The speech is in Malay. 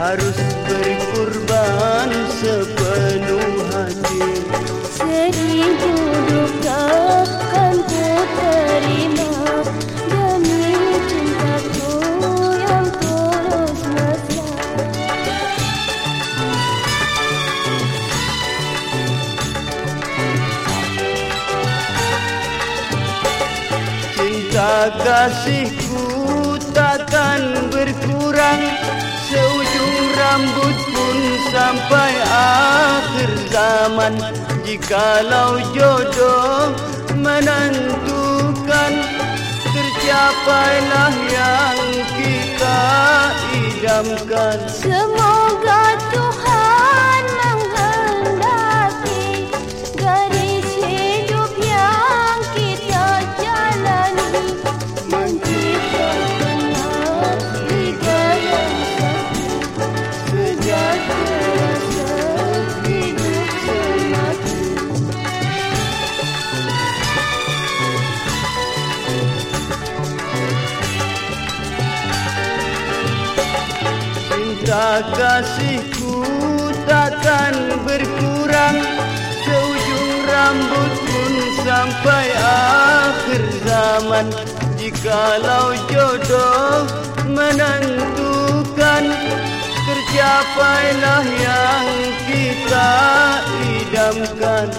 harus berkorban sepenuh hati. Seribu duka kan ku terima Demi cintaku yang tulus mesra Cinta kasihku takkan berkurang Seujung rambut pun sampai akhir zaman. Jikalau jodoh menentukan Tercapailah yang kita idamkan Cinta kasihku takkan berkurang. Seujung rambut pun sampai akhir zaman. Jikalau jodoh menentukan Tercapailah yang kita idamkan